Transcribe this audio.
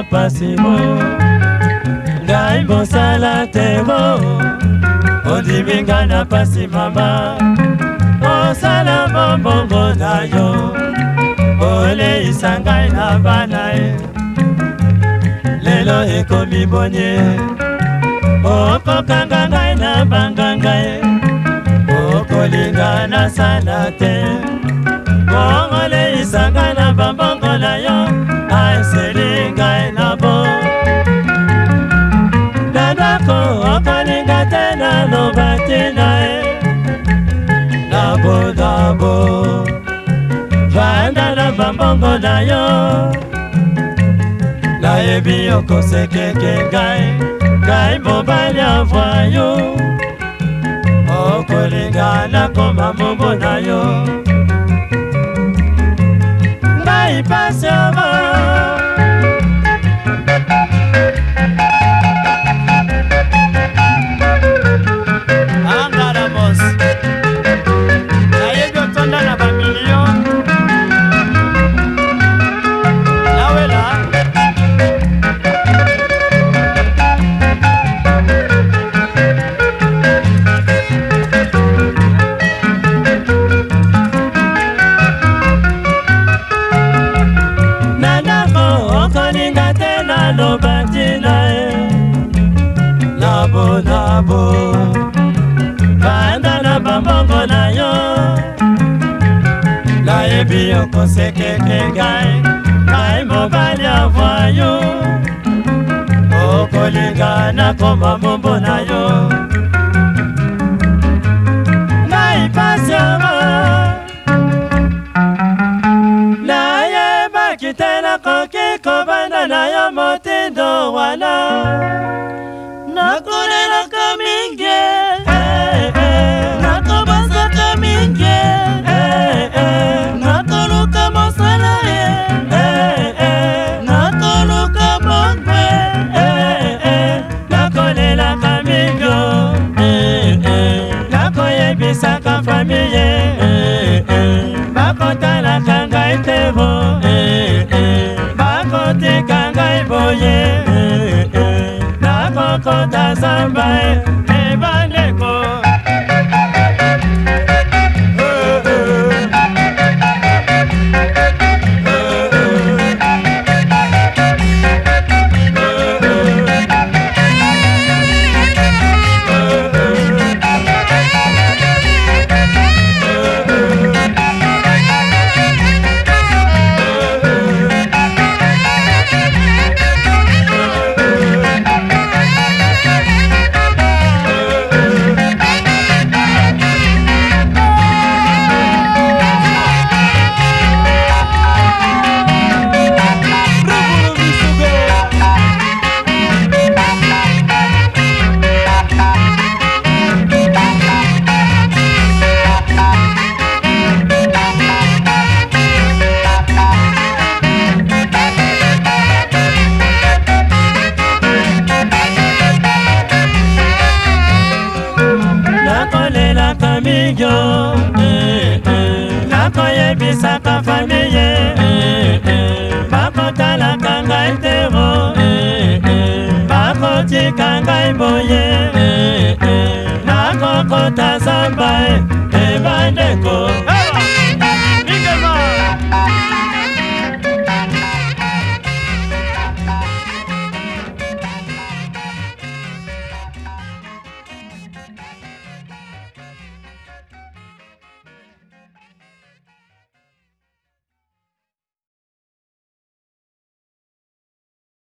na pasi bo ngai bosala te bo ondimi ngai na pasi mama osala bombongo na yo oleisa ngai na bana ye lelo ekomi bonye okokanga ngai na banganga ye okolinga nasala te bongoleisa ngai na bambongo na yo no batinae dabodabo vanda na bambongo na yo nayebi okosekeke ngai ngai mobali avwayo okolinga nakoma mombo na yo bongo na bo banda na bambongo na yo nayebi okosekeke ngai ngai mobali avwayo okolinga nakoma mombo na yo ngai pasi yango nayebaki te nakoki kobanda na yo motindo wana nalelaka mingi eh, eh, natobanzaka mingi eh, natoluka mosala ye natoluka bongwe nakolelaka mingo nakoyebisaka famiye bakotalaka ngai te bo bakotika ngai boye kota zamba e. ebale famigio eh, eh. nakoyebisaka famiye eh, bakotalaka ngai tero bakotika ngai boye nakokota zamba e bandeko